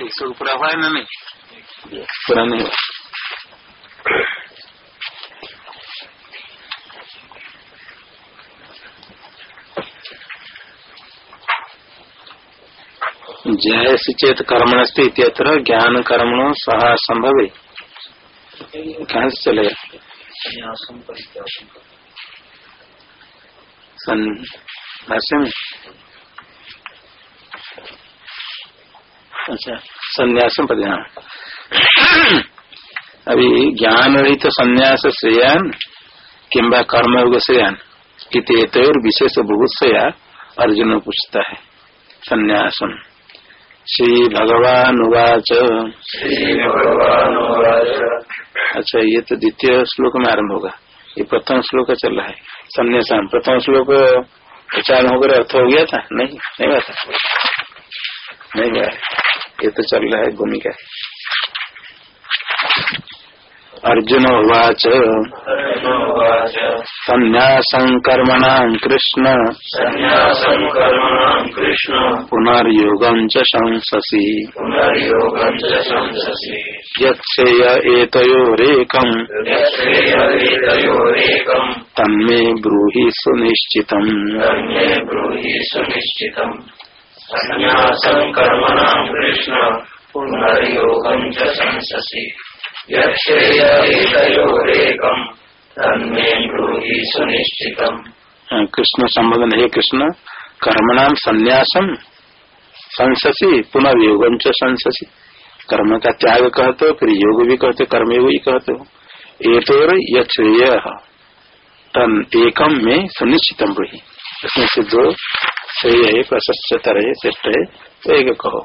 एक श्लोक पूरा हुआ है ना नहीं पूरा नहीं हुआ जयसी चेत कर्मण से इत्यत्र ज्ञान कर्मणो सह संभव कहाँ से चलेगा अच्छा संन्यासम परिणाम अभी ज्ञान रहित तो संन्यास श्रेयान किम्बा कर्मयोग श्रेयान इत विशेष बहुत अर्जुन पूछता है। संन्यासम श्री भगवान उवाच अच्छा ये तो द्वितीय श्लोक में आरंभ होगा। ये प्रथम श्लोक चल रहा है। संन्यासान प्रथम श्लोक उच्चारण होकर अर्थ हो गया था? नहीं नहीं था। नहीं हुआ ये तो चल रहा है भूमिका अर्जुन उवाच। संन्यासं कर्मणां कृष्ण। कृष्ण पुनर्योगं च शंससि तन्मे ब्रूहि सुनिश्चितम्। संन्यासं कर्मणां कृष्ण पुनर्योगं च शंससि कृष्ण संबोधन, हे कृष्ण कर्मणाम संन्यासम संससी पुनर्योगम च संससी कर्म का त्याग कहते हो, फिर योग भी कहते कर्म योग ही कहते हो। एतोर येय तन एकम में सुनिश्चितम रही इसमें से दो श्रेय है प्रशस्तर है श्रेष्ठ है तो एक कहो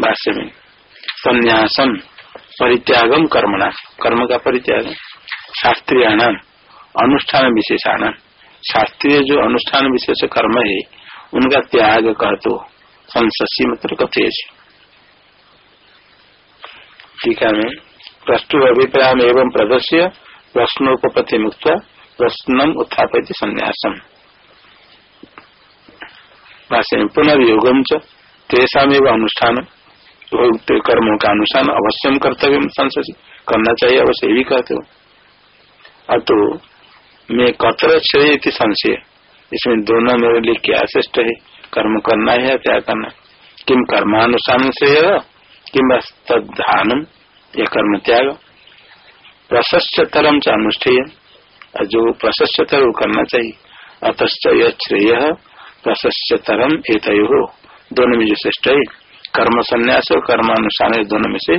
भाष्य में संन्यासम परित्यागम कर्मणा, कर्म का परित्याग। शास्त्रीय नाम अनुष्ठान विशेषाण। शास्त्रीय जो अनुष्ठान विशेष कर्म है, उनका त्याग कह तो संसी मतलब कथे टीका में प्रस्तुत अभिप्राय एवं प्रदर्श्य प्रश्नोपति मुक्त प्रश्न उत्थापित संन्यासम। पुनर्योगम तेषा अनुष्ठान कर्मों का अनुष्ठान अवश्य कर्तव्य करना चाहिए, अवश्य भी कहते हो। अतो मैं कतर श्रेय संशय। इसमें दोनों मेरे लिए क्या श्रेष्ठ है? कर्म करना है या क्या करना किम कर्मानुसार श्रेय, किम तदानम या कर्म त्याग। प्रशस्तरम च अनुष्ठेय। जो प्रशस्ततर करना चाहिए। अतश्च यह श्रेय प्रशस्तरम एक दोनों में जो श्रेष्ठ है कर्म संन्यास और कर्मानुष्ठान दोनों में से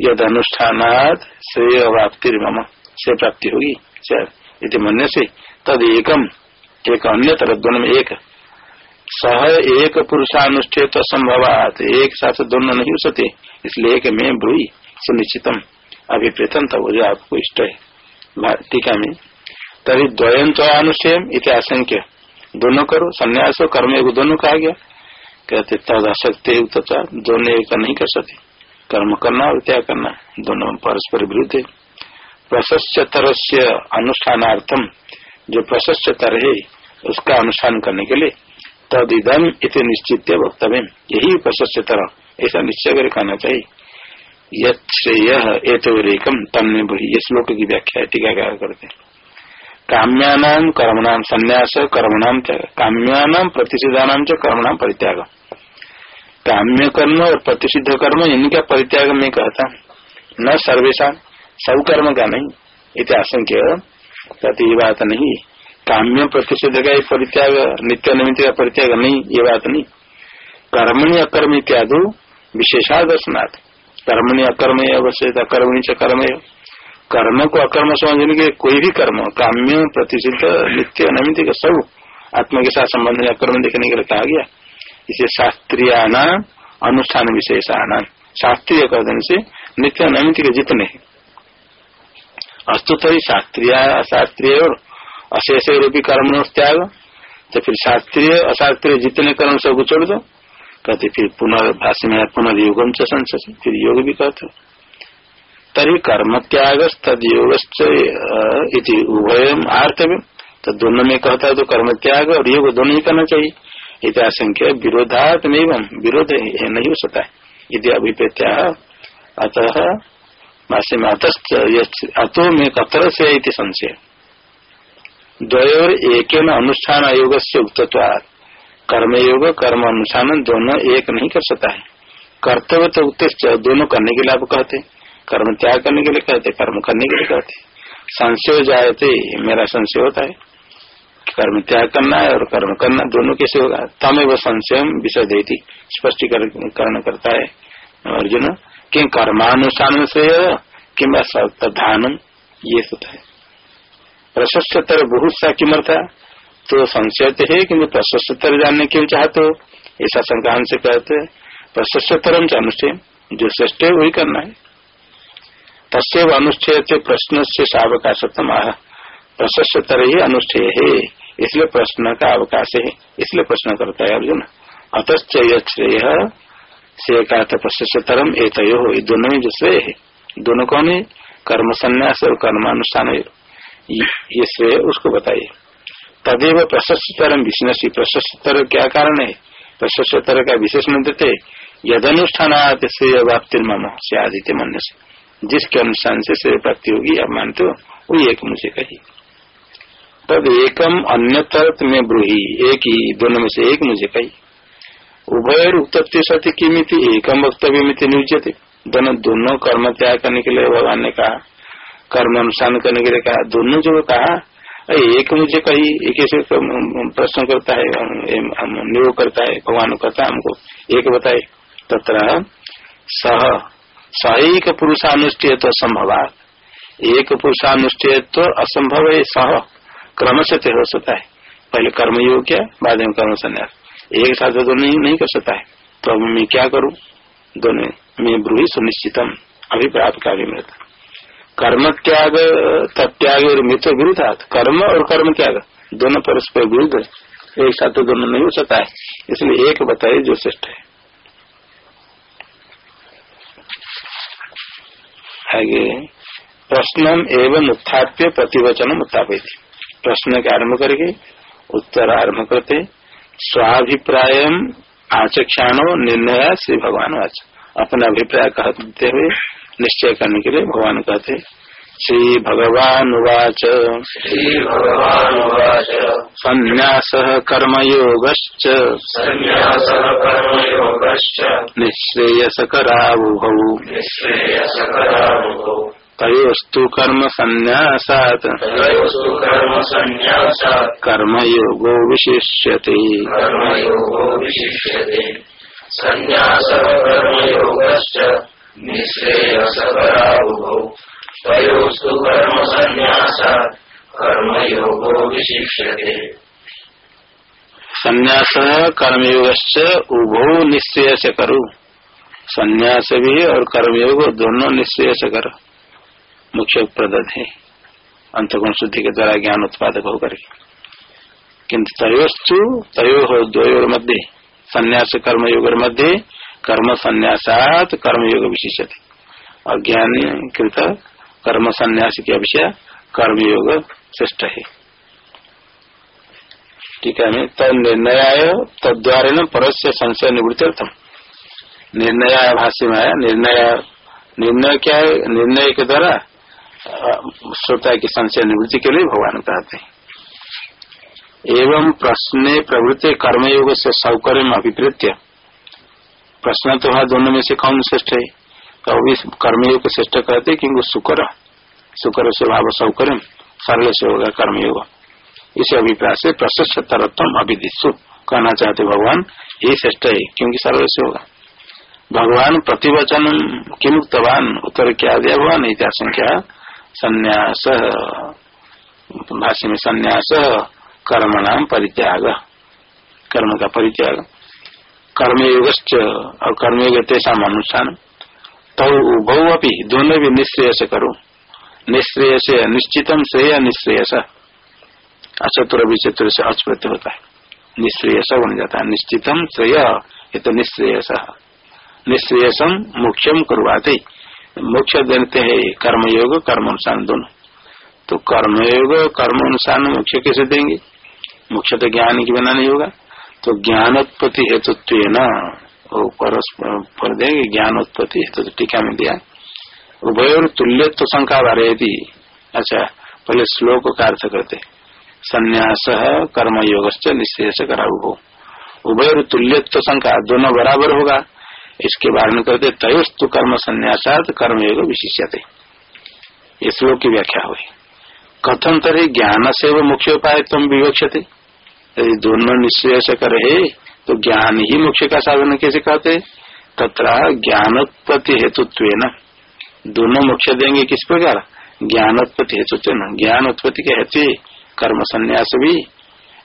यद अनुष्ठान श्रेय प्राप्ति मम से प्राप्ति होगी इति मन से तद एकम एक अन्य तरह दोनों में एक। सह एक पुरुषानुष्ठित संभवात एक साथ दोनों नहीं हो सकते इसलिए एक में ब्रूही सुनिश्चितम अभिप्रेतम तब जो आपको इष्ट है। टीका में, तभी द्वयं तो अनुष्ठेय इतिहास दोनों करो, संन्यास हो, कर्म दोनों कहा गया। कहते, तद असत्य दोनों एक नहीं कर सकते। कर्म करना और त्याग करना, दोनों परस्पर विरुद्ध है। प्रशस्तर से अनुष्ठानार्थम जो प्रशस्त प्रशस्तर है, उसका अनुष्ठान करने के लिए तद इदम इत निश्चित वक्तव्य। यही प्रशस्तर ऐसा निश्चय कर कहना चाहिए। यथेयम तम ये श्लोक की व्याख्या टीका करते हैं। काम्यानाम कर्मणाम संन्यास कर्मणाम काम्यानाम प्रतिषिधानाम च कर्मणाम परित्याग काम्य कर्म और प्रतिषिध कर्म इनका परित्याग में कहता न सर्वेशा सब कर्म का नहीं आशंक्य कहते ये बात नहीं, काम्य प्रतिषिध का परित्याग, नित्य निमित्त का परित्याग नहीं, ये बात नहीं। कर्मणि अकर्म इत्यादि विशेषा दर्शनाथ कर्मणि अकर्म अवश्य अकर्मणि च कर्म कर्म को अकर्म समझने के कोई भी कर्म, काम्य, प्रतिष्ठित, नित्य नैमित सब आत्मा के साथ संबंध में अकर्म देखने के लिए कहा गया। इसे शास्त्रीय अनुष्ठान विशेष विशेषाना शास्त्रीय कर देने से नित्य नैमित के जितने अस्तुत ही शास्त्रीय, अशास्त्रीय और अशेष रूपी कर्म त्याग। तो फिर शास्त्रीय, अशास्त्रीय जितने कर्म सब छोड़ दो। कहते फिर पुनर्भाषी में संसद फिर योग भी कहते तरी कर्म त्याग तदयोग उभय आर्तव्य तो दोनों में कहता है तो कर्म त्याग और योग दोनों ही करना चाहिए। इतना संख्या विरोधात नहीं विरोध नहीं हो सकता है यदि अतः में अतो में कतर से संशय। द्वयोर एक अनुष्ठान योग से उक्तत्वाद कर्मयोग, कर्म अनुष्ठान दोनों एक नहीं कर सकता है कर्तव्य तो उत्तेज दोनों करने के लिए आप कहते कर्म त्याग करने के लिए कहते, कर्म करने के लिए कहते। संशय जायते मेरा संशय होता है। कर्म त्याग करना है और कर्म करना दोनों कैसे होगा? तमें संशय विषय देती, स्पष्टीकरण करता है। अर्जुन, कि कर्मानुष्ठान से किम्बा सप्तान ये होता है। प्रशस्तर बहुत सा किमर्था तो संशय तो है कि प्रशस्तर जानने क्यों चाहते हो? ऐसा संक्रांत से कहते हैं। प्रशस्तरम से अनुष्ठेय जो श्रेष्ठ है वही करना है। तस्व अनुष्ठेय प्रश्न से सावकाशतम। प्रशस्तर ही अनुष्ठेय। है इसलिए प्रश्न का अवकाश है। इसलिए प्रश्न करता है अर्जुन। अतश्च श्रेय से का प्रशस्तरम एक हो दोनों में जो श्रेय है। दोनों कौन है? कर्म संन्यास और कर्मानुष्ठान ये श्रेय उसको बताइए। तदेव प्रशस्तरम विष्णसी। प्रशस्तर क्या कारण है? प्रशस्तर का विशेषण देते यद अनुष्ठान श्रेय व्याप्ति मम से आदित्य मन से जिसके अनुष्ठान से श्रेय प्राप्ति होगी अब मानते हो? वो एक मुझे कही। तब एकम अन्यतर में ब्रूही, एक ही, दोनों में से एक मुझे कही। उभय उत्पत्ति सत्य किमित, एकम वक्तव्य मिति नियुजते दोनों दोनों कर्म त्याग करने के लिए भगवान ने कहा। कर्म अनुसार करने के लिए कहा। दोनों जो कहा एक मुझे कही, एक ऐसे प्रश्न करता है नियोग करता है, भगवान कहता है हमको, एक बताए। तथा सह सहिक पुरुषानुष्ठेय तो असंभव एक पुरुषानुष्ठेय तो असंभव है सह। क्रम से हो सकता है। पहले कर्म योग क्या बाद में कर्म संन्यास एक साथ दोनों नहीं, नहीं कर सकता है। तो अब मैं क्या करूँ? दोनों में ब्रूही सुनिश्चितम अभिप्राय का भी मिलता। कर्म त्याग तत्याग और मृत विरुद्ध कर्म और कर्म त्याग दोनों परस्पर विरुद्ध। एक साथ तो दोनों नहीं हो सकता है। इसलिए एक बताइए जो श्रेष्ठ है। आगे प्रश्न एवं उत्थाप्य प्रतिवचन उत्थापित प्रश्न के आरंभ करके उत्तर आरंभ करते स्वाभिप्राय आचक्षाणो निर्णय श्री भगवान वाच अपना अभिप्राय कहते हुए निश्चय करने के लिए भगवान कहते श्री भगवान उवाच संन्यास कर्मयोग निःश्रेयसकराबुभौ तयोस्तु कर्म संन्यासात् कर्म संन्यासात् कर्मयोगो विशिष्यते। कर्मयोगो विशिष्यते। संन्यास कर्मयोगश्च। निःश्रेयसकराबुभौ तयोस्तु कर्म संन्यासात् कर्मयोगो विशिष्यते संन्यास कर्मयोग उभो निश्चय से करो। संन्यास भी और कर्मयोग दोनों निश्चय से करो। मुख्य प्रदत है। अंतगुण शुद्धि के द्वारा ज्ञान उत्पादक होकर किन्तु तयोस्तु, तयो हो मध्य, संन्यास कर्मयोग मध्य, कर्म संन्यासात कर्मयोग विशेष और ज्ञान कृत कर्म संन्यास की अभिषय कर्मयोग श्रेष्ठ है ठीक है, मैं तद निर्णय तद्वारा परस्य संशय निवृत्ति निर्णय भाष्य में आया, निर्णय निर्णय क्या है? निर्णय के द्वारा श्रोता की संशय निवृत्ति के लिए भगवान कहते हैं। एवं प्रश्न प्रवृत्ति कर्मयोग से सौकर्य अभिप्रेत्य। प्रश्न तो है, दोनों में से कौन श्रेष्ठ है? तो भी कर्मयोग श्रेष्ठ कहते क्योंकि शुक्र शुक्र स्वभाव सौकर्य सरल से होगा कर्मयोग। इस अभिप्राय से प्रशस्त तरत्व अभिदिशु कहना चाहते भगवान, ये श्रेष्ठ है, क्योंकि सरल से होगा। भगवान प्रतिवचन किमुक्तवान उत्तर क्या दिया भगवान? इतिहास संख्या संन्यास, भाष्य में संन्यास कर्म नाम परित्याग, कर्म का परित्याग। कर्मयोग और कर्मयोग तेसा अनुष्ठान तो उभौ अपनी दोनों भी निश्रेय से करो से निश्चितम श्रेय, निश्रेयस। अचतुर विचतुर से अचप्रत्य होता है। निश्रेयस बन जाता है। निश्चितम श्रेय ये तो निश्रेयस निश्रेयसम मुख्यम करवाते। मोक्ष देते हैं कर्मयोग कर्म अनुसार दोनों। तो कर्मयोग कर्म अनुसार मोक्ष कैसे देंगे? मोक्ष तो ज्ञान के बिना नहीं होगा तो ज्ञानोत्पत्ति हेतु न वो परस्पर देंगे ज्ञान उत्पत्ति तो टीका में दिया। उभय और तुल्यत्व शंका बारे यदि अच्छा पहले श्लोक का अर्थ करते संन्यास कर्म योग निश्चय से करा उभय और तुल्य तो शंका दोनों बराबर होगा। इसके बारे में करते तयस्तु कर्म संन्यासात कर्म योग विशिष्यते। ये श्लोक की व्याख्या हुई। कथन तरी ज्ञान से वो मुख्य उपाय तुम विवक्षते यदि दोनों निश्चय से करे तो ज्ञान ही मोक्ष का साधन कैसे कहते तथा ज्ञानोत्पत्ति हेतुत्व न दोनों मोक्ष देंगे किस प्रकार? ज्ञानोत्पत्ति हेतुत्व न ज्ञान उत्पत्ति के हेतु कर्म संन्यास भी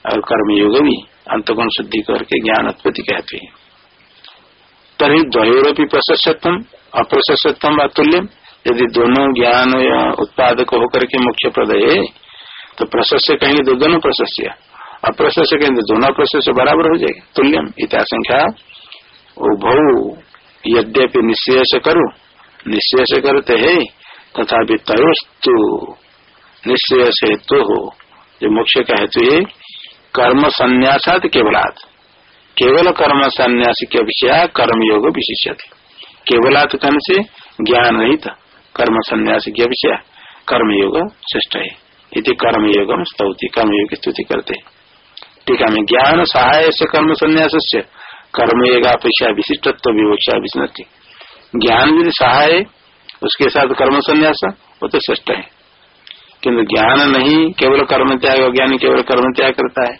और कर्म योग भी, अंतगुण शुद्धि करके ज्ञान उत्पत्ति के हेतु। तभी द्वयोरपी प्रशस्तम अप्रशस्तम अतुल्यम यदि दोनों ज्ञान उत्पादक होकर के मुख्य प्रदय है तो प्रशस्य कहेंगे तो दोनों प्रशस्य। अप्रशस्य कहेंगे दोनों प्रशस्य बराबर हो जाएगा। तुल्यम इतना संख्या उभौ यद्यपि से करो से करते है तथा तयोस्तु से हेतु हो। जो मुख्य का हेतु है, कर्म संन्यासात केवलात। केवल कर्म संन्यास के विषय कर्मयोग विशिष्य केवलात कहने से? ज्ञान था कर्म संन्यास की विषय कर्मयोग श्रेष्ठ है। इति कर्मयोग स्तौति, कर्मयोग की स्तुति करते ठीक है ज्ञान सहाय से कर्म संन्यास से कर्मयोग अपेक्षा विशिष्टत्व विवक्षा विष्णति ज्ञान भी सहाय उसके साथ कर्म संन्यास वो तो श्रेष्ठ है। किन्तु ज्ञान नहीं केवल कर्म त्याग ज्ञान केवल कर्म त्याग करता है।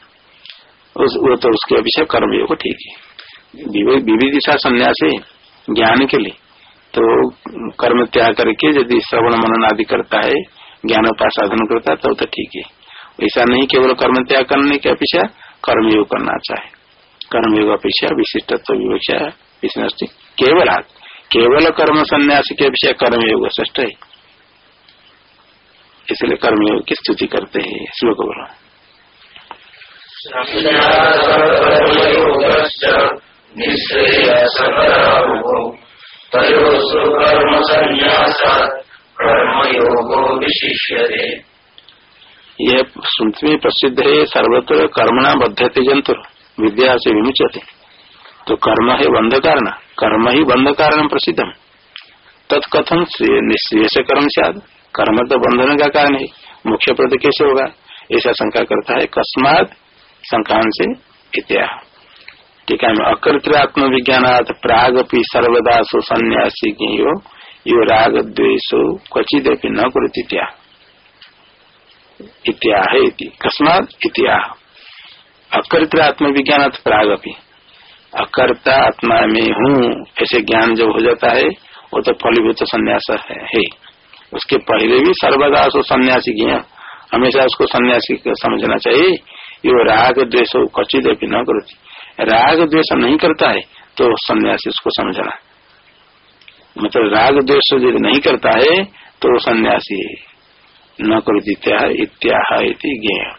उस, वो तो उसके अपेक्षा कर्मयोग ठीक है। विविधिशा संन्यास है ज्ञान के लिए। तो कर्म त्याग करके यदि श्रवण मनन आदि करता है ज्ञान साधन करता है तब तो ठीक है। ऐसा नहीं केवल कर्म त्याग करने की अपेक्षा, कर्मयोग करना चाहे कर्मयोग अपेक्षा, विशिष्टत्व विवक्षा विष्णु केवल केवल कर्म संन्यास की अपेक्षा कर्मयोग श्रेष्ठ है। इसलिए कर्मयोग की स्तुति करते हैं, श्लोक बोलो। निश्चय कर्म यह सुनते में प्रसिद्ध है, सर्वत्र कर्मणा बद्धते जंतु, विद्या से विमुचते तो कर्म है बंध कारण कर्म ही बंध कारण प्रसिद्ध। तत्कथन निश्चय से कर्म से कर्म तो बंधन का कारण है मुख्य पद कैसे होगा? ऐसा शंका करता है, कस्मात संक्रांत से इत्याह। टीका में अकृत्रात्म विज्ञानात प्रागपि सर्वदा सो सन्यासी की यो राग द्वेषो क्वचिद न कुरुति इत्या है कस्मात इत्या अकर्त्रात्म विज्ञान प्रागपि। अकर्ता आत्मा में हूँ ऐसे ज्ञान जब हो जाता है वो तो फलीभूत संन्यास है, है। उसके पहले भी सर्वदा सो सन्यासी की हमेशा उसको सन्यासी समझना चाहिए। यो राग द्वेष कचित न करती राग द्वेष नहीं करता है तो सन्यासी उसको समझना। मतलब राग द्वेष यदि नहीं करता है तो वो सन्यासी न करो इत्याह ज्ञेय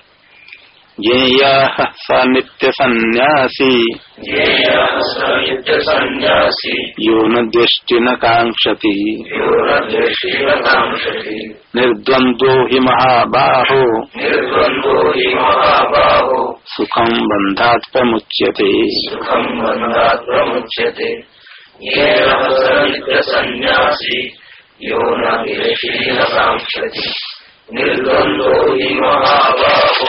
ज्ञेय स नित्य सन्यासी यो न दृष्टि न कांक्षति निर्द्वंद्वो हि महाबाहो। सुखम बंधात प्रमुच्यते। यो न न कांक्षति निर्द्वंद्वो हि महाबाहो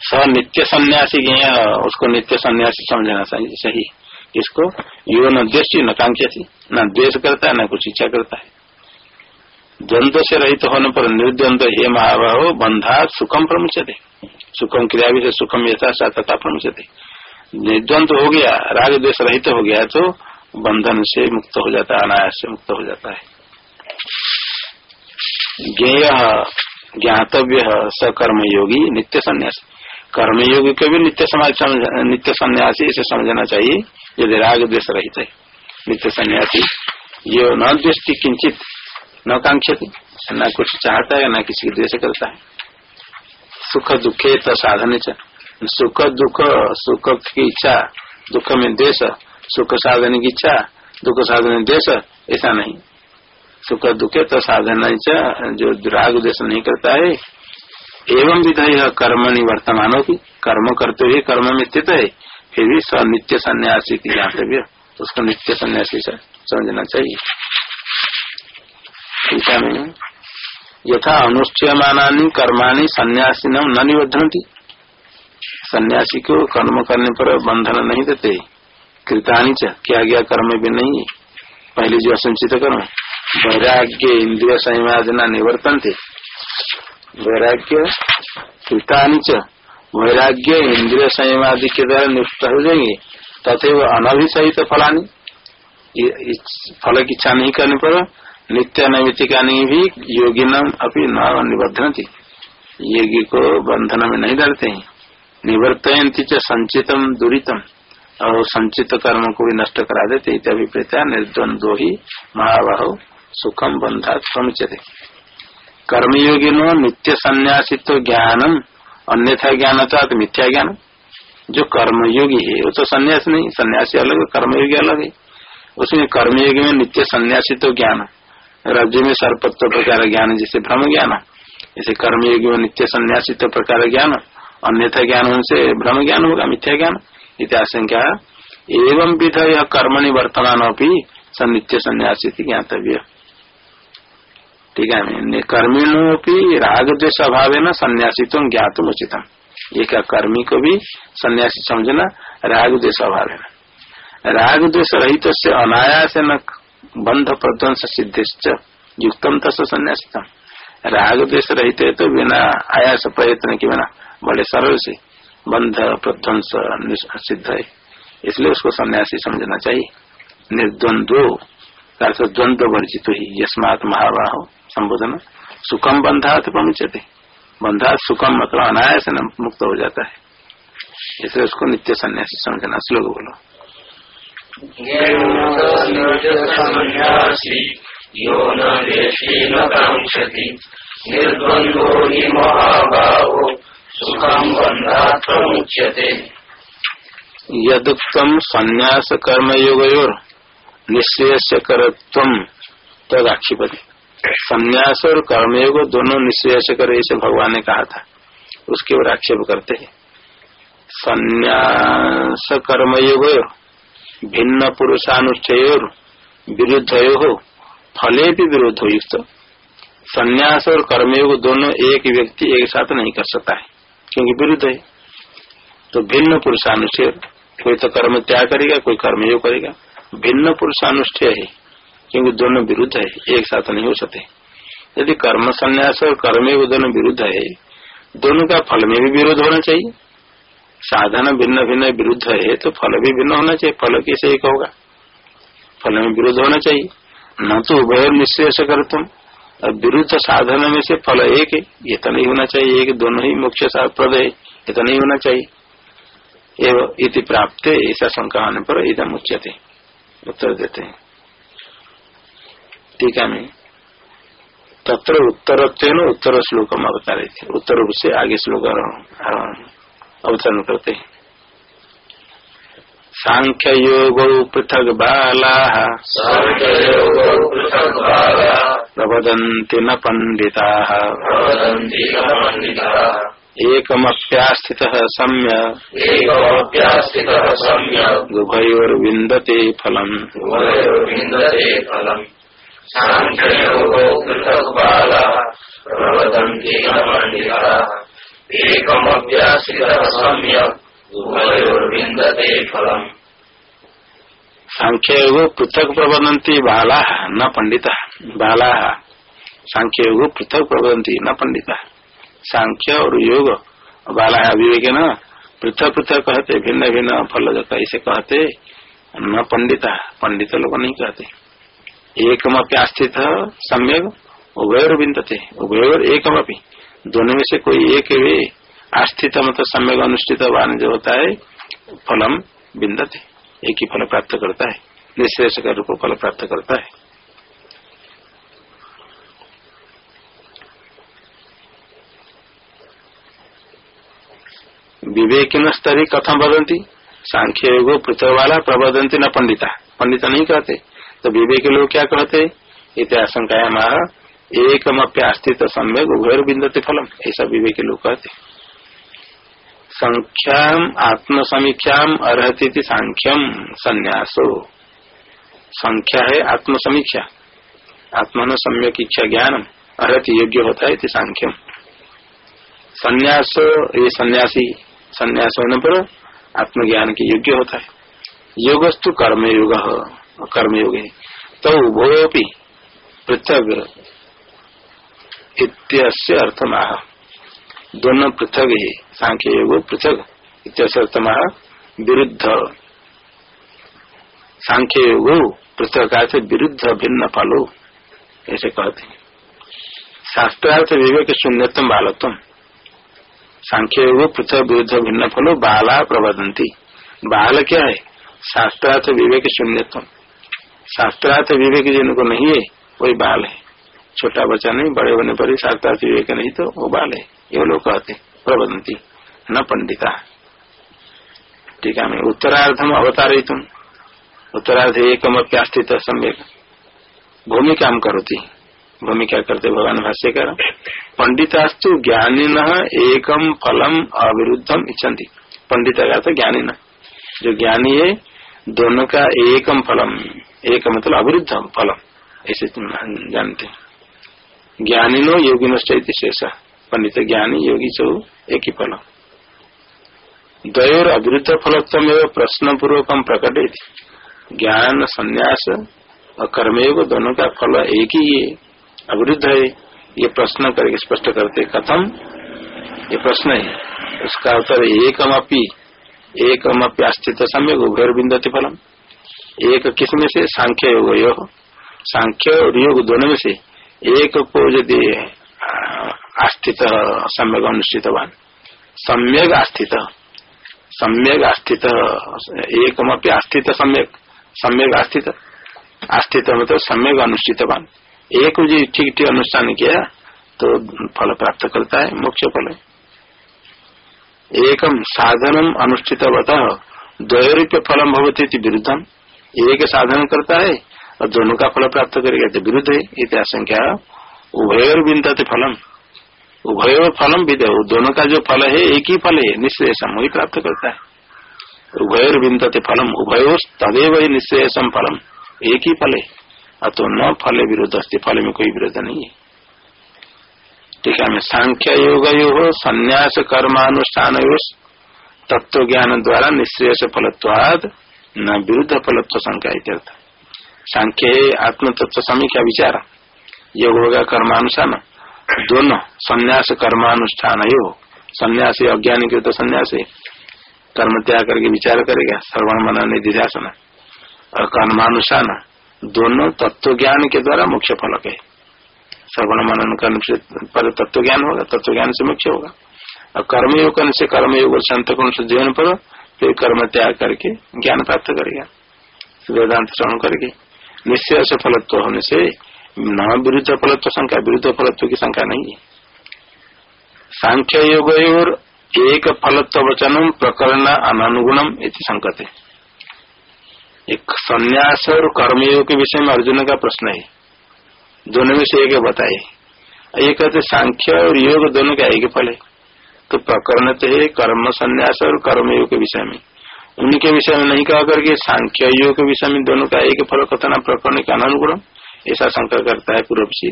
स नित्य सन्यासी उसको नित्य सन्यासी समझना सही इसको यो न द्वेष न कांक्षी न द्वेष करता है, न कुछ इच्छा करता है। द्वंद्व से रहित तो होने पर निर्द्वंद हे महाभाव बंधा सुखम प्रमुचते सुखम क्रिया भी से सुखम यथा तथा प्रमुचते निर्द्वंद हो गया, राग द्वेष रहित तो हो गया तो बंधन से मुक्त हो जाता है, अनायास से मुक्त हो जाता है। ज्ञेय, ज्ञातव्य स कर्मयोगी नित्य संन्यास कर्मयोगी को भी नित्य समाज नित्य सन्यासी इसे समझना चाहिए, यदि राग द्वेष रहित है। नित्य सन्यासी, ये न दृष्टि किंचित, न कांक्षित, न कुछ चाहता है, न किसी की द्वेष करता है। सुख दुखे तो साधन सुख दुख, सुख की इच्छा, दुख में द्वेष, सुख साधन की इच्छा, दुख साधन द्वेष, ऐसा नहीं। सुख दुखे तो साधन जो राग देश नहीं करता है, एवं विध यह कर्म निवर्तमान की। कर्म करते हुए कर्म में स्थित है, फिर भी स नित्य सन्यासी की ज्ञातव्य उसको नित्य सन्यासी समझना चाहिए। टीका में यथा अनुष्ठ्यमानी कर्माणी सन्यासी न निबद्धनती सन्यासी को कर्म करने पर बंधन नहीं देते। कृतानी च किया गया कर्म भी नहीं पहले जो असंचित कर्म। वैराग्य इंद्रिय संयोजना निवर्तन थे वैराग्य वैराग्य इंद्रिय संयमादि के द्वारा निष्ठ हो जाएँगे। तथे वो अनभिसहित फलानी फल की इच्छा नहीं करने पर नित्य नैमितिकानी भी योगी नाम अभी न निबद्धन थी योगी को बंधन में नहीं डालते हैं। निवर्तयंती च संचितम दुरीतम। और संचित कर्म को भी नष्ट करा देते अभिप्रेता निर्द्वंदो ही महाबाह। सुखम बंधा समुचते कर्मयोगी नो नित्य संन्यासित्व ज्ञानम, अन्यथा ज्ञान तो मिथ्या ज्ञान जो कर्मयोगी है, वो तो संन्यास नहीं, सन्यासी अलग है, कर्मयोगी अलग है। उसमें कर्मयोगी में नित्य संन्यासी तो ज्ञान। राज्य में सर्वत्व प्रकार ज्ञान, जैसे भ्रम ज्ञान, जैसे कर्मयोगी में नित्य सन्यासित्व प्रकार ज्ञान, अन्यथा ज्ञान उनसे भ्रम ज्ञान होगा, मिथ्या ज्ञान। इतिहास एवं विध यह कर्मणि वर्तमान अपनी नित्य सन्यासी ज्ञातव्य। ठीक है? कर्मिणों राग द्वेष अभाव है न सन्यासित्व ज्ञातम उचितम ये क्या कर्मी को भी सन्यासी समझना राग द्वेष अभाव है राग द्वेष रहित से अनायास न बंध प्रध्वंस सिद्धिश्च युक्तम तस राग द्वेष रहित है तो बिना आयास प्रयत्न के बिना बड़े सरल से बंध प्रध्वंस सिद्ध है। इसलिए उसको सन्यासी समझना चाहिए। निर्द्वंद्व द्वंद्व वर्जित ही यस्मात महाबाह। संबोधन सुखम बंधात पहुँचते बंधा सुखम मतलब अनायास मुक्त हो जाता है। इसलिए उसको नित्य सन्यासी समझना श्लोक बोलो। यो निर्द्वंदो ही महाभावो सुखम बंधात प्रमुच्यते यदुक्तम संन्यास कर्मयोगयोर निश्चय करत्व तदाक्षिपति। संन्यास और कर्मयोग दोनों निश्चय से करे ऐसे भगवान ने कहा था। उसके ऊपर आक्षेप करते हैं। संन्यास कर्मयोग, भिन्न पुरुषानुष्ठय विरुद्ध हो फले भी विरोध हो युक्त। संन्यास और कर्मयोग दोनों एक व्यक्ति एक साथ नहीं कर सकता है, क्योंकि विरुद्ध है। तो भिन्न पुरुषानुष्ठय, कोई तो कर्म त्याग करेगा, कोई कर्मयोग करेगा। भिन्न पुरुषानुष्ठय है। क्योंकि दोनों विरुद्ध है, एक साथ नहीं हो सकते। यदि कर्म संन्यास और कर्म दोनों विरुद्ध है, दोनों का फल में भी विरोध होना चाहिए। साधन भिन्न भिन्न विरुद्ध है तो फल भी भिन्न होना चाहिए। फल कैसे एक होगा? फल में विरोध होना चाहिए। न तो उभय निश्चय कर तुम विरुद्ध साधन में से फल एक है, ये तो नहीं होना चाहिए। एक दोनों ही मुख्य पद है, ये तो नहीं होना चाहिए। एवं प्राप्त, ऐसा शंका होने पर इधम उच्चते उत्तर देते हैं। टीका में। तत्र उत्तर उत्तर श्लोक में अवतारे। थे उत्तर रूप से आगे श्लोक अवतरण करते हैं। सांख्य योग पृथक बाला। प्रवदन्ति न पंडिता एकमप्यास्थित सम्य उभयोर्विन्दते फलम्। साङ्ख्ययोगो पृथक् बालः प्रवदन्ति सांख्य योग पृथक प्रबंधनती बाला, न पंडिता बाला सांख्य योग पृथक प्रबंधनती न पंडिता सांख्य और योग, बाला विवेक न पृथक पृथक कहते, भिन्न भिन्न फल कैसे कहते, न पंडिता पंडित लोग नहीं कहते। एकमप्यास्थित सम्यक उभयोर बिंदते उभयोर एकमपी। दोनों में से कोई एक वे आस्थित मतलब सम्यक अनुष्ठित वान जो होता है, फलम बिंदते एक ही फल प्राप्त करता है निश्रेष का रूप फल प्राप्त करता है। विवेक स्तरी कथम बदंती सांख्य योग पृथक वाला प्रबदंती न पंडिता। पंडिता नहीं कहते। तो विवेक लोग क्या कहते इतने आशंका माह एकम अप्यास्थित सम्यक उभयर बिंदते फलम। ऐसा विवेक लोग कहते संख्याम आत्म समीक्षाम अर्ति सांख्यम संन्यासो। संख्या है आत्म समीक्षा आत्मन सम्यक इच्छा ज्ञान अर्थ योग्य होता है सांख्यम। संन्यास, ये सन्यासी, संन्यास होने पर आत्मज्ञान के योग्य होता है। योगस्तु कर्मयोग। कर्मयोग है तो उभयोपि पृथक इत्यस्य अर्थमाह दोनों पृथक ही सांख्य योग पृथक इत्यस्य अर्थमाह विरुद्ध। सांख्य योग पृथक से विरुद्ध भिन्न फलो ऐसे कहते हैं। शास्त्रार्थ विवेक शून्यतम बालत्म सांख्य योग पृथक विरुद्ध भिन्न फलो बाला प्रबदंती बाल क्या है? शास्त्रार्थ विवेक शून्यतम। शास्त्रार्थ विवेक जिनको नहीं है, वही बाल है। छोटा बच्चा नहीं, बड़े होने पर ही शास्त्रार्थ विवेक नहीं तो वो बाल है। ये लोग कहते प्रबंधती न पंडिता। ठीक है उत्तरार्धम अवतार तुम उत्तरार्ध एकम अप्यास्थित सम्यक। भूमिका करोती। भूमिका करते, भगवान भाष्यकर पंडितास्तु ज्ञानी न एकम फलम अविरुद्धम इच्छन्ति। पंडित का ज्ञानी न जो ज्ञानी है, दोनों का एकम फलम। एक मतलब अविरुद्धम फलम ऐसे जानते ज्ञानी नो योगी नश्चित शेष, पंडित ज्ञानी योगी चौ एक ही फल द्वयोर अविरुद्ध फलोत्तम एवं प्रश्न पूर्वक हम ज्ञान, संन्यास और कर्मयोग दोनों का फल एक ही है अविरुद्ध है। ये प्रश्न करके स्पष्ट करते कथम? ये प्रश्न है। उसका उत्तर एकमपी एकमपी आस्थित समय उभर बिंदती फलम। एक किसमें से? सांख्य योग योग। सांख्य और योग दोनों में से एक को यदि आस्थित, सम्यक अनुष्ठितवान सम्यक आस्थित। सम्यक आस्थित एकमपि आस्थित सम्यक। सम्यक आस्थित। आस्थित मतलब सम्यक अनुष्ठितवान एक जो ठीक ठीक अनुष्ठान किया तो फल प्राप्त करता है, मोक्ष फल एकम साधनम अनुष्ठितवत द्वय फलम भवती विरुद्धम। एक साधन करता है और दोनों का फल प्राप्त करेगा। तो विरुद्ध है इतिहास संख्या उभय बिंदते फलम। उभय फलम विद। दोनों का जो फल है, एक ही फल है निश्चयसम वही प्राप्त करता है। उभय बिंदते फलम। उभय तदेव निश्चयसम फलम। एक ही फल है। अतो न फल विरुद्ध अस्थित फल में कोई विरोध नहीं है। ठीक है सांख्य योग यो संन्यास कर्मानुष्ठान तत्व ज्ञान द्वारा निश्चय फलत्वाद न विरुद्ध फलत्व संख्या सांख्य आत्म तत्व समीक्षा विचार। योग होगा कर्मानुष्ठान। दोनों संन्यास कर्मानुष्ठान योग संन्यास अज्ञानी के तो संन्यास। कर्म त्याग करके विचार करेगा, श्रवण मन निधिध्यासन। और कर्मानुष्ठान, दोनों तत्व ज्ञान के द्वारा मुख्य फलक है। श्रवण, मनन करने पर तत्व ज्ञान होगा तत्व ज्ञान से मुख्य होगा। और कर्मयोग करने से कर्मयोग संत से जीवन पर फिर कर्म त्याग करके ज्ञान प्राप्त करेगा वेदांत श्रवण करके निश्चय से फलत्व होने से न विरुद्ध फलत्व शंका, विरुद्ध फलत्व की संख्या नहीं है। सांख्य योग एक फलत्व वचनम प्रकरण अनुगुणम इति संकत। है एक संन्यास और कर्मयोग के विषय में अर्जुन का प्रश्न है। दोनों में से एक बताए एक कहते सांख्य और योग दोनों का एक फल है। तो प्रकरण तो है कर्म संन्यास और कर्मयोग के विषय में। उनके विषय में नहीं कहा करके सांख्य योग के विषय में दोनों का एक फल कथना प्रकरण का अनुगुण ऐसा शंका करता है पूर्व से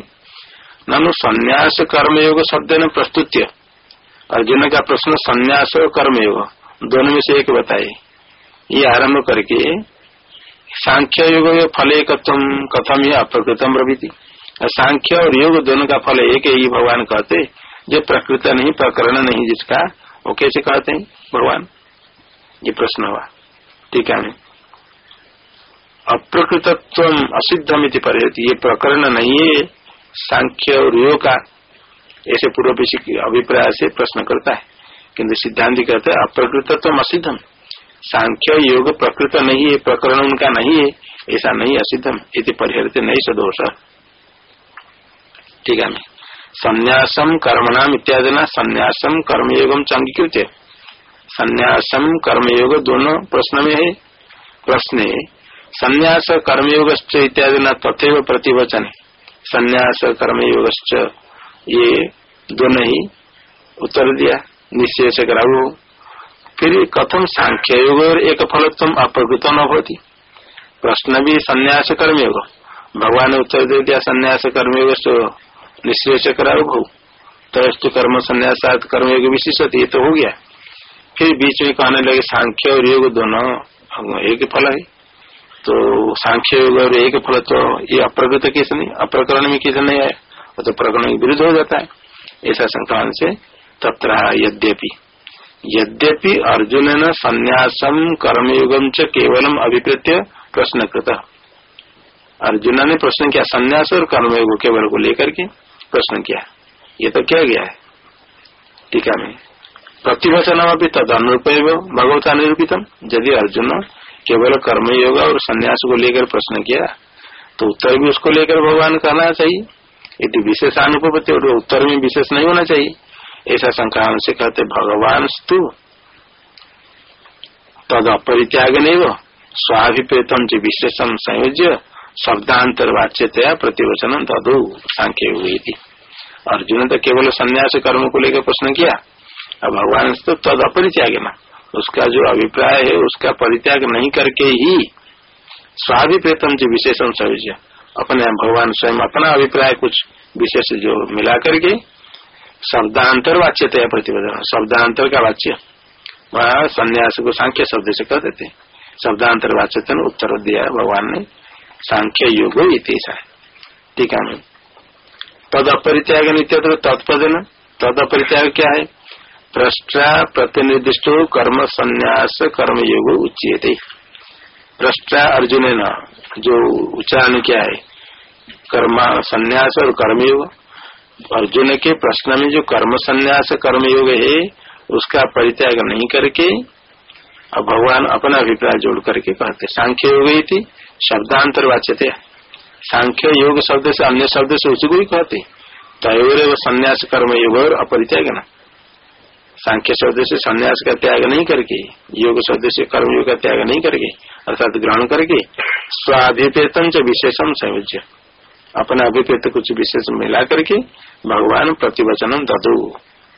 ननु संन्यास कर्मयोग शब्द ने प्रस्तुत अर्जुन का प्रश्न संन्यास और कर्मयोग, दोनों में से एक बताए। ये आरंभ करके सांख्य योग फल एक कथम या अप्रकृतम प्रभृति सांख्य और योग दोनों का फल एक ही भगवान कहते। जो प्रकृत नहीं, प्रकरण नहीं जिसका, वो कैसे कहते हैं? भगवान, ये प्रश्न हुआ। ठीक है अप्रकृतत्व असिद्धम पर ये प्रकरण नहीं है, सांख्य और योग का। ऐसे पूर्व अभिप्राय से प्रश्न करता है। किंतु सिद्धांत कहते हैं, अप्रकृतत्व असिद्धम। सांख्य, योग, प्रकृत नहीं है, प्रकरण उनका नहीं है, ऐसा नहीं, असिद्धम। इति परिहरित नहीं सदोष ठीक है संन्यासम कर्मणाम इत्यादि न संन्यासम कर्मयोगम चंगीकृत संन्यासम कर्मयोग दोनों प्रश्न में है प्रश्न। संन्यास कर्मयोग इत्यादि न तथे प्रतिवचन। संन्यास कर्मयोग ये दोनों ही उत्तर दिया निश्चय से कराओ फिर कथम सांख्य योग एक फलत्व अप्रकृत न होती प्रश्न भी संन्यास कर्मयोग। भगवान ने उत्तर दे दिया, संन्यास कर्मयोग निश्चय से कराओ भू तयस्तु कर्म संन्यास कर्मयोग विशिष्ट ये तो हो गया। फिर बीच में कहने लगे, सांख्य और योग दोनों एक फल है। तो सांख्य योग और एक फल तो ये अप्रगत किस नहीं, अप्रकरण में किस नहीं है तो प्रकरण विरुद्ध हो जाता है। ऐसा संक्रांत से तत्र यद्यपि। यद्यपि अर्जुन न संन्यासम कर्मयुगम च केवलम अभिप्रेत्य प्रश्न कृत अर्जुन ने प्रश्न किया, संन्यास और कर्मयोग केवल को लेकर के? प्रश्न किया ये तो क्या गया है। टीका में प्रतिवचन अभी तद अनुरूप भगवता निरूपितम यदि अर्जुन केवल कर्मयोग और संन्यास को लेकर प्रश्न किया तो उत्तर भी उसको लेकर भगवान कहना चाहिए। यदि विशेष अनुपत्ति और उत्तर में विशेष नहीं होना चाहिए, ऐसा शंका से कहते भगवान स्तु। तद अपरित्याग नहीं वो स्वाभिप्रेतम जो विशेषम संयोज्य। शब्दांतर वाच्यतया प्रतिवचन तदु सांख्य हुई थी अर्जुन तो केवल संन्यास कर्म को लेकर प्रश्न किया। और भगवान तो तद अपरित्याग ना उसका जो अभिप्राय है, उसका परित्याग नहीं करके ही स्वाभिप्रेतम जो विशेषण सविजय अपने भगवान स्वयं अपना अभिप्राय कुछ विशेष जो मिला करके शब्दांतर वाच्य प्रतिबद्धन शब्दांतर का वाच्य। वहाँ संन्यास को सांख्य शब्द से कह देते। शब्दांतर वाच्य उत्तर दिया भगवान ने। सांख्य योग ठीक है तद अपरित्याग नित्य तत्पद तद अपरित्याग क्या है प्रष्टा प्रतिनिर्दिष्ट कर्म संन्यास कर्म योग उच्चते प्रष्टा अर्जुन न जो उच्चारण क्या है कर्म संन्यास और कर्मयोग अर्जुन के प्रश्न में जो कर्म संन्यास कर्मयोग है उसका परित्याग नहीं करके अब भगवान अपना अभिप्राय जोड़ करके कहते सांख्य योग थी शब्दांतर वाच्य सांख्य योग शब्द से अन्य शब्द से उसी को ही कहते तयोर संन्यास कर्म योग और अपरित्याग ना। सांख्य शब्द से संन्यास का त्याग नहीं करके, योग शब्द से कर्म योग का त्याग नहीं करके, अर्थात ग्रहण करके स्वाभिपेतन च विशेषम संयोज्य। अपना अभिपेत कुछ विशेष मिला करके, भगवान प्रतिवचनम ददो।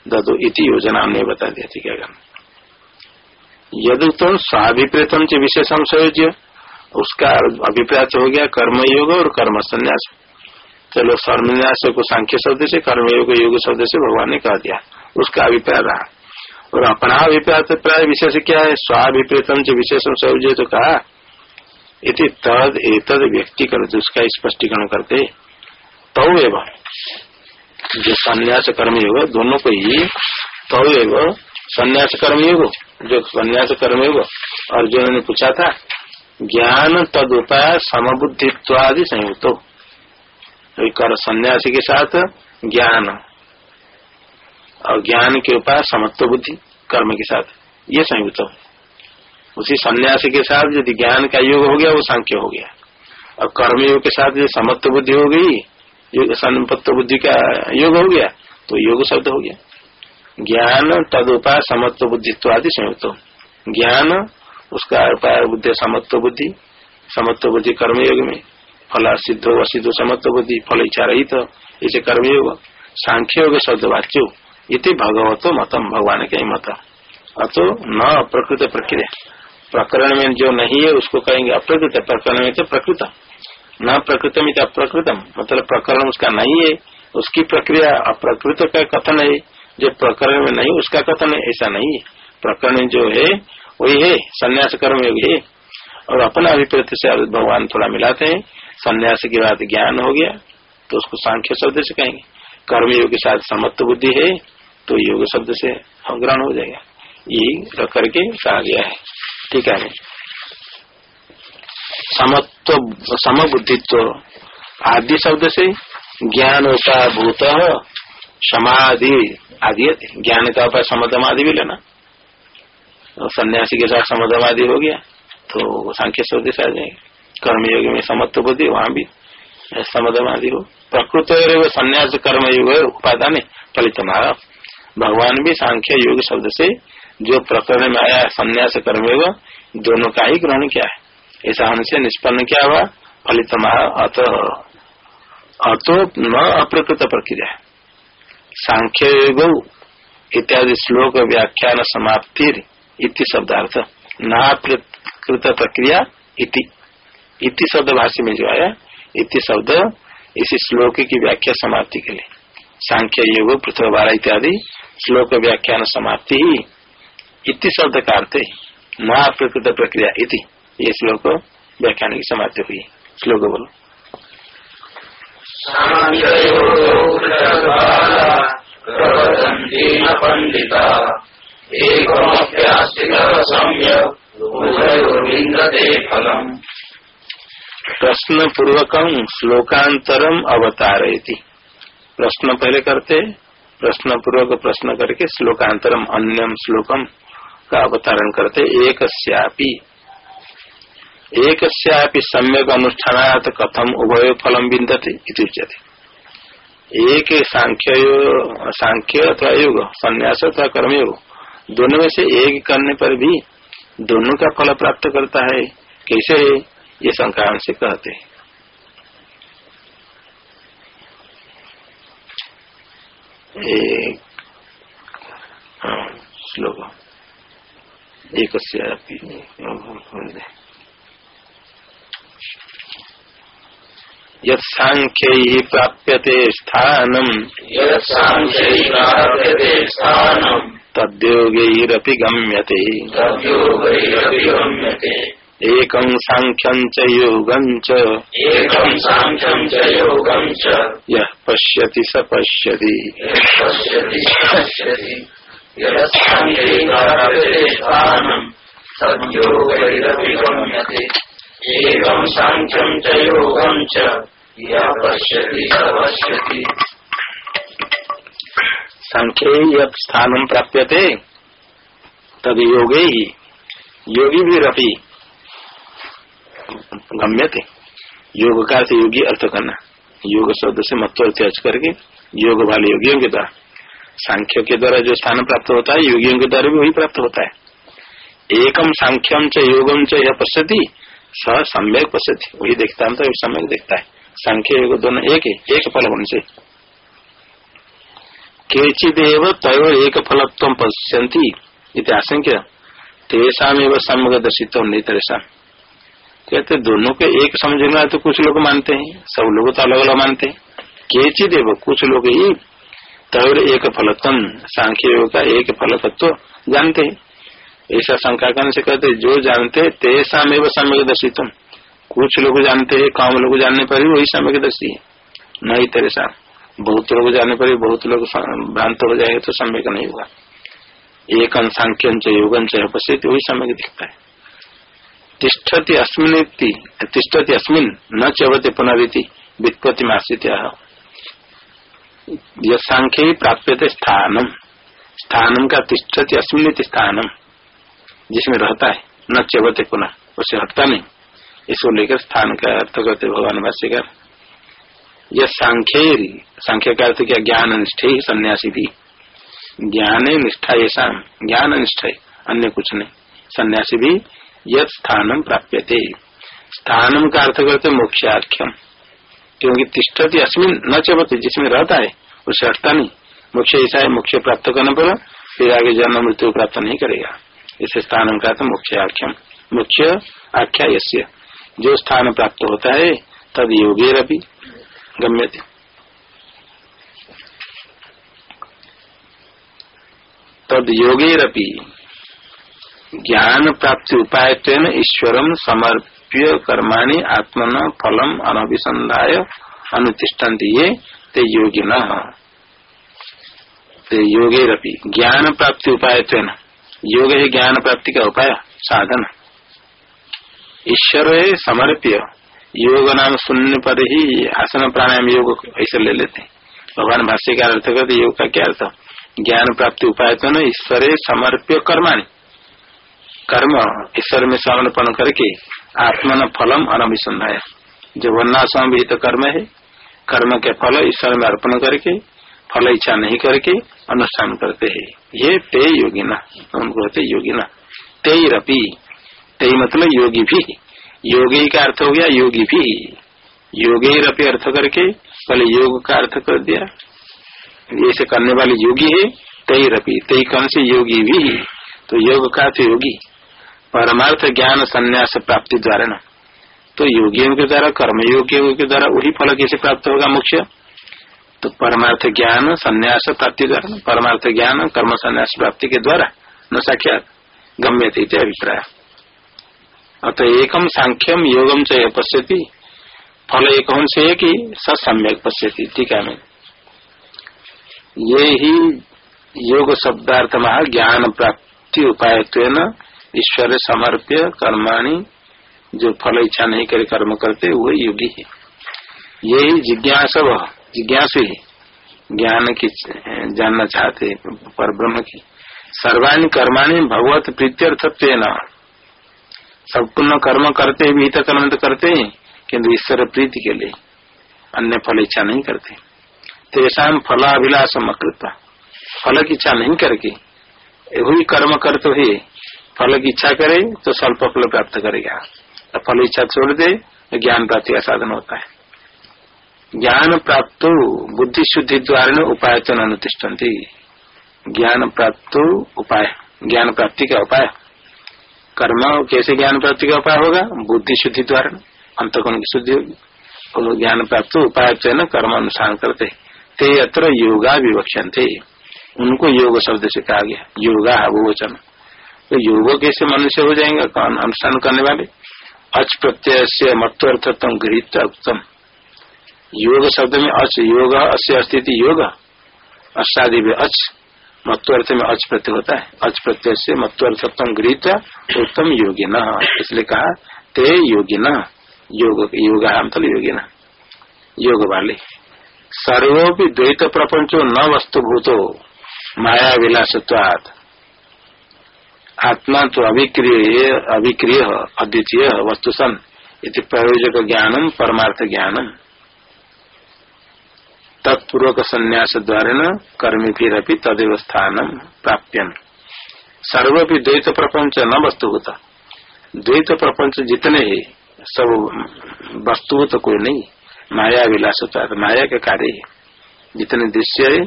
ददो इति योजना हमने बता दिया, ठीक है? यदुक्तम स्वाभिप्रेतम च विशेषम संयोज्य। उसका अभिप्राय हो गया कर्मयोग और कर्म संन्यास। चलो संन्यास को सांख्य शब्द से, कर्मयोग योग शब्द से भगवान ने कह दिया। उसका अभिप्राय रहा। और अपना अभिप्राय प्राय विशेष क्या है? स्वाभिप्रेतम जो विशेषण सौजय तो कहा, इति तद एतद व्यक्ति कर उसका स्पष्टीकरण करते तौ एवं। जो संन्यास कर्मयोग, दोनों को ही तौ एवं। संन्यास कर्मयोग, जो संन्यास कर्मयोग अर्जुन ने पूछा था ज्ञान तद उपाय समबुद्धित्वादि संयुक्त। कर सन्यासी के साथ ज्ञान, और ज्ञान के उपाय समत्व बुद्धि, कर्म के साथ, ये संयुक्त उसी सन्यासी के साथ यदि ज्ञान का योग हो गया, वो सांख्य हो गया। और कर्म योग के साथ यदि समत्व बुद्धि हो गई संपत्व बुद्धि का योग हो गया तो योग शब्द हो गया। ज्ञान तद उपाय समत्व बुद्धित्व आदि संयुक्त। ज्ञान उसका उपाय बुद्धि, समत्व बुद्धि समत्व बुद्धि कर्मयोग में फल सिद्धो असिद्धो समत्व बुद्धि फल इच्छा रही तो इसे कर्मयोग सांख्य योग शब्द वाच्य भगवतो मतम, भगवान के मत। अतो न प्रकृत प्रक्रिया। प्रकरण में जो नहीं है, उसको कहेंगे अप्रकृत, प्रकरण में तो प्रकृत। न प्रकृत में अप्रकृतम मतलब प्रकरण उसका नहीं है, उसकी प्रक्रिया अप्रकृत का कथन है, जो प्रकरण में नहीं, उसका कथन है, ऐसा नहीं है। प्रकरण जो है वही है, संन्यास कर्म योग है। और अपना अभिप्रेत से भगवान थोड़ा मिलाते हैं, संन्यास के बाद ज्ञान हो गया तो उसको सांख्य शब्द से कहेंगे। कर्म योग के साथ समत्व बुद्धि है तो योग शब्द से ग्रहण हो जाएगा। ये रख करके कहा गया है। ठीक है। समत्व सम समबुद्धित्व आदि शब्द से ज्ञान होता भूत समाधि आदि ज्ञान का उपाय समदम आदि भी लेना। सन्यासी के साथ समदम आदि हो गया तो सांख्य शब्द से आ जाएगा। कर्मयोग में समत्व बुद्धि, वहाँ भी समदम हो। प्रकृत संन्यास कर्मयोग उपादान फलित भगवान भी सांख्य योग शब्द से जो प्रकरण में आया, संन्यास कर्मयोग, दोनों का ही ग्रहण किया है। ऐसा हमसे निष्पन्न क्या हुआ फलित अत, अतो न अप्रकृत प्रक्रिया सांख्य योग, इत्यादि श्लोक व्याख्यान समाप्ति इति शब्दार्थ। नाप्रकृत प्रक्रिया इति। इति शब्द भाषा में जो आया, इति शब्द इसी श्लोक की व्याख्या समाप्ति के लिए। सांख्य योग, पृथ्वी बारा इत्यादि श्लोक व्याख्यान समाप्ति ही। इति शब्द का अर्थ महाप्रकृत प्रक्रिया इति। ये श्लोक व्याख्यान की समाप्ति हुई। श्लोक बोलो। पंडिता। प्रश्न पूर्वकम श्लोकांतरम अवतारयति। प्रश्न पहले करते प्रश्न पूर्वक प्रश्न करके श्लोकांतरम अन्यम श्लोकम का अवतारण करते एक एक सम्यक अनुष्ठान कथम उभय फलम बिंदते उच्यते। एक सांख्य सांख्य अथवा योग, संन्यास अथवा कर्मयोग। दोनों में से एक करने पर भी दोनों का फल प्राप्त करता है कैसे है ये शंका से कहते हैं। हाँ, एक यंख्य प्राप्यते स्थानम। गम्यते एकं साङ्ख्यं च योगं च। एकं साङ्ख्यं च पश्यति स पश्यति। पश्यति पश्यति। यस्स्थानं तद्योगैरपि गम्यते। एकं साङ्ख्यं च योगं च। यः पश्यति स पश्यति। सांख्य स्थान प्राप्यते, तद योगे ही योगी भी रपी गम्य थे योग का अर्थ योगी अर्थ करना योग शब्द से मत्वर्थ अर्थ करके योग वाले योगियों के द्वारा। सांख्य के द्वारा जो स्थान प्राप्त होता है, योगियों के द्वारा भी वही प्राप्त होता है। एकम सांख्यम च योगम च यह पश्यति, स सम्यक पश्यति। वही देखता है तो सम्यक देखता है। सांख्य योग दोनों एक है, एक फल होने से। केचिदेव तय एक फलत्व पश्यंती आशंक्य तेषाव समग्र दर्शित नहीं तेषा कहते, दोनों के एक समझना तो कुछ लोग मानते हैं, सब लोग तो अलग अलग मानते हैं। केचिदेव, कुछ लोग ही तय एक फलत्व सांख्य का एक फलतत्व जानते हैं। ऐसा शंका करने से कहते, जो जानते तेषा में सम्यक दर्शित कुछ लोग जानते हैं, कम लोग जानने पर भी वही सम्यक दर्शी है। नहीं तेरे साथ। बहुत लोग जाने पर बहुत लोग भ्रांत हो जाएँगे तो सम्यक नहीं होगा एक सांख्यन च पश्यति वही सम्यक दिखता है। तिष्ठति अस्मिन तिष्ठति अस्मिन न चवते पुनरीति वित्पत्ति में आश्रित यह सांख्य ही प्राप्त स्थानम। स्थानम का तिष्ठति अस्मिन स्थानम, जिसमें रहता है, न चवते पुनः, उसे हटता नहीं। इसको लेकर स्थान का अर्थ करते भगवान भाष्यकार यह सांख्य सांख्य का अर्थ क्या? ज्ञान निष्ठे ही सन्यासी भी। ज्ञान निष्ठा ऐसा ज्ञान निष्ठा अन्य कुछ नहीं। सन्यासी भी यद स्थानम प्राप्यते। स्थानम का अर्थ करते मोक्षाख्यम। क्योंकि तिष्ठती अश्विन न चबते जिसमें रहता है, उसे हटता नहीं। मोक्ष ऐसा है, मोक्ष प्राप्त करने पर फिर आगे जन्म मृत्यु प्राप्त नहीं करेगा। इसे स्थान का मुख्य आख्यम मुख्य आख्या जो स्थान प्राप्त होता है, तद योगेर भी गम्य तद योगेरपी ज्ञान प्राप्ति उपाय ईश्वर समर्प्य कर्माणि आत्मन फलम अनभिसंधाय अनुतिष्ठन्ति ये ते योगिन। ते योगेरपी ज्ञान प्राप्ति उपाय योग है ज्ञान प्राप्ति का उपाय, साधन। ईश्वर समर्प्य योग नाम सुनने पर ही आसन प्राणायाम योग ऐसे ले लेते हैं। भगवान भाष्य का अर्थ करते योग का क्या अर्थ? ज्ञान प्राप्ति उपाय तो न ईश्वर समर्प्य कर्माणी। कर्म ईश्वर में समर्पण करके आत्मा न फलम अनभिसंधाय। जो वर्णाश्रम तो कर्म है। कर्म के फल ईश्वर में अर्पण करके, फल इच्छा नहीं करके अनुष्ठान करते है। ये ते योगी न उनको योगी न ते रपी ते मतलब योगी भी। योगी का अर्थ हो गया योगी भी। योगी रपी अर्थ करके पहले योग का अर्थ कर दिया। ऐसे करने वाले योगी है, तई रपी, तई कौन से योगी भी तो योग का अर्थ योगी। परमार्थ ज्ञान संन्यास प्राप्ति द्वारा न। तो योगियों के द्वारा कर्म योगियों के द्वारा वही फल कैसे प्राप्त होगा मुख्य तो परमार्थ ज्ञान संन्यास प्राप्ति द्वारा परमार्थ ज्ञान, कर्म संन्यास प्राप्ति के द्वारा। न साक्षात गम्य थे अभिप्राय। अतः एकम सांख्यम योगम से पश्यति फल एक से कि सम्यक पश्यति। टीका में ये ही योग शब्दार्थ महा ज्ञान प्राप्ति उपाय ईश्वर समर्प्य कर्माणी जो फल इच्छा नहीं करे कर्म करते, वो योगी है। यही जिज्ञास जिज्ञासु ही। ज्ञान की जानना चाहते पर ब्रह्म की। सर्वाणी कर्माणी भगवत प्रीत्यर्थत्व न संपूर्ण कर्म करते भी तो कर्म तो करते हैं किन्तु ईश्वर प्रीति के लिए अन्य फल इच्छा नहीं करते। तेषा फलाभिलाष अकृत फल की इच्छा नहीं करके। वही कर्म करते हुए फल की इच्छा करे तो स्वल्प फल प्राप्त करेगा। फल इच्छा छोड़ दे तो ज्ञान प्राप्ति का साधन होता है। ज्ञान प्राप्त बुद्धि शुद्धि द्वारा उपाय तो ज्ञान प्राप्त उपाय। ज्ञान प्राप्ति का उपाय। कर्म कैसे ज्ञान प्राप्ति का उपाय होगा? बुद्धि शुद्धि द्वारा। अंतकोण की शुद्धि ज्ञान प्राप्त उपाय कर्म अनुसार करते। ते अत्र योगा विवक्षण थे उनको योग शब्द से कहा गया। योगा वो वचन। तो योग कैसे मनुष्य हो जाएँगे? कौन अनुष्ठान करने वाले? अच प्रत्यय से मत्वर्थत्म गृहित उत्तम योग शब्द में अच, योग अस्य अस्थिति योग। अष्टादि में अच। मत्वर्थ में अच प्रत्यय होता है। अच प्रत्यय से मत्वर्थत्म गृहित, उत्तम योगी न इसलिए कहा, ते योगी न योग योग मतलब योगी न योग वाले, सर्वोपि द्वैत प्रपंचो न वस्तुभूतो, माया विलासत्वात्। आत्मा तो अभिक्रिय अभिक्रिय, अद्वितीय वस्तु सन प्रयोजक ज्ञानम, परमार्थ ज्ञानम। तत्पूर्वक संन्यास द्वारा कर्मी फिर तदेव स्थान प्राप्यन। सर्वपि द्वैत प्रपंच न वस्तुभूत। द्वैत प्रपंच जितने ही, सब वस्तुभूत कोई नहीं माया विलास होता माया के कार्य है। जितने दृश्य है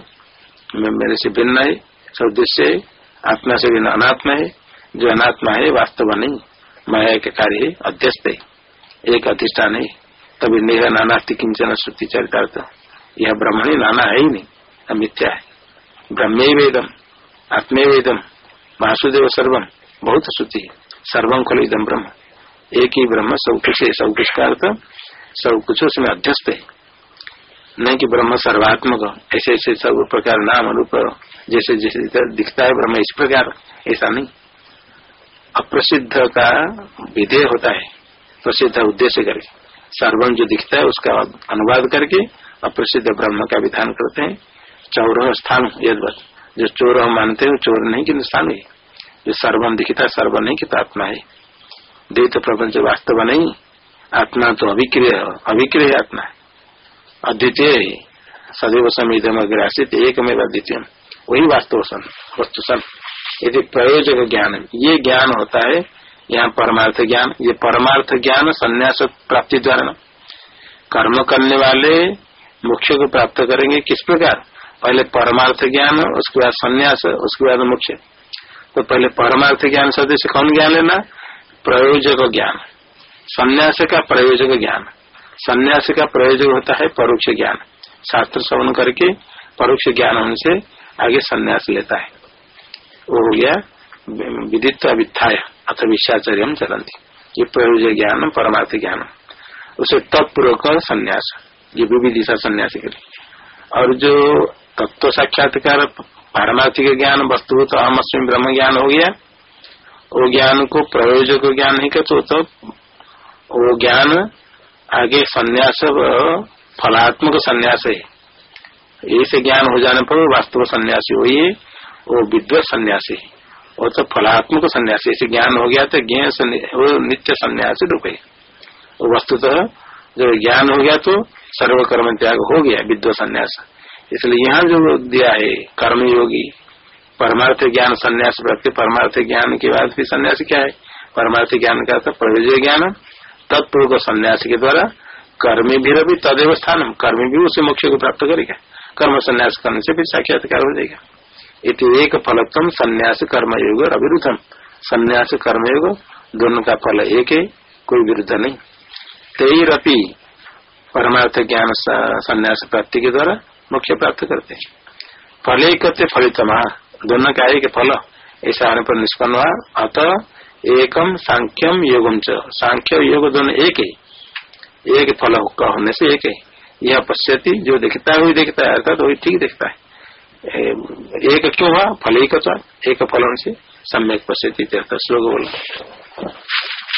मेरे से भिन्न है, सब दृश्य है, आत्मा से भिन्न अनात्मा है, जो अनात्मा है, वास्तव नहीं, माया के कार्य है, अध्यस्त है। एक अधिष्ठान है, तभी नेह नाना किंचन श्रुति चरितार्थ यह ब्रह्मणी नाना है ही नहीं मिथ्या है। ब्रह्मे वेदम आत्मे वेदम वासुदेव सर्वम, बहुत श्रुति सर्वम खल इदम ब्रह्म। एक ही ब्रह्म, सब कुछ है, सब कुछ का अर्थ, सब कुछ उसमें अध्यस्त है। नहीं कि ब्रह्म सर्वात्मक, ऐसे ऐसे सब प्रकार नाम रूप, जैसे जैसे दिखता है ब्रह्म, इस प्रकार, ऐसा नहीं। अप्रसिद्ध का विधेय होता है, प्रसिद्ध उद्देश्य करके। सर्वम जो दिखता है, उसका अनुवाद करके अप्रसिद्ध ब्रह्म का विधान करते हैं। चौर स्थान यदवत जो चोर मानते हैं चोर नहीं कि स्थान है। जो सर्वम दिखता है सर्व नहीं कि आत्मा है। द्वैत प्रपंच वास्तव नहीं। आत्मा तो अभिक्रिय अभिक्रिय आत्मा है। अद्वितीय सदैव समिधम अग्रासित एक में अद्वितीय वही वास्तव सन, वस्तु सन। यदि प्रयोजक ज्ञान, ये ज्ञान होता है, यहाँ परमार्थ ज्ञान, ये परमार्थ ज्ञान संन्यास प्राप्ति द्वारा कर्म करने वाले मुख्य को प्राप्त करेंगे किस प्रकार? पहले परमार्थ ज्ञान, उसके बाद संन्यास, उसके बाद मुख्य तो पहले परमार्थ ज्ञान सदस्य कौन ज्ञान लेना? प्रयोजक ज्ञान। संन्यास का प्रयोजक ज्ञान। संन्यास का प्रयोजक होता है परोक्ष ज्ञान। शास्त्र श्रवण करके परोक्ष ज्ञान उनसे आगे संन्यास लेता है। वो हो गया विदित अविथाय अथ विषाचर्य चलती ये प्रयोजक ज्ञान, परमार्थ ज्ञान। उसे तत्पूर्वक संन्यास। ये विविदिशा संन्यास के और जो तत्व साक्षात्कार, पारमार्थिक ज्ञान, वस्तु तो अहम ब्रह्म ज्ञान हो गया। वो ज्ञान को प्रयोजक ज्ञान नहीं कहते तो वो ज्ञान आगे संन्यास, फलात्मक संन्यास है। ऐसे ज्ञान हो जाने पर वास्तव सन्यासी वही है वो विद्वत सन्यासी वो तो फलात्मक सन्यासी ऐसे ज्ञान हो गया तो ज्ञान वो नित्य सन्यासी रूप है। वो वस्तुतः जो ज्ञान हो गया तो सर्वकर्म त्याग हो गया विद्व संन्यास। इसलिए यहाँ जो दिया है कर्म योगी परमार्थ ज्ञान संन्यास प्रति परमार्थ ज्ञान के बाद फिर संन्यास क्या है? परमार्थ ज्ञान का तो प्रयोजय ज्ञान तत्पूर्व संन्यास के द्वारा कर्मी भी रवि, तदेव स्थान कर्मी भी उसे मोक्ष को प्राप्त करेगा। कर्म संन्यास करने से भी साक्षात्कार हो जाएगा। इति एक फलत्म संन्यास कर्मयोग अविरुद्धम संन्यास कर्मयोग, दोनों का फल एक है, कोई विरुद्ध नहीं। तेरपी परमार्थ ज्ञान संन्यास प्राप्ति के द्वारा मुख्य प्राप्त करते हैं। फल एक फलितमा? दोनों का एक फल। ऐसा आने पर निष्पन्न हुआ। अतः एकम सांख्यम योगम च। सांख्य योग दोनों एक है। एक फल का होने से एक है। यह पश्यति, जो देखता है, वही देखता है। अर्थात वही ठीक देखता है। एक क्यों हुआ? फल एक एक फल से सम्यक पश्यति श्लोक बोलो।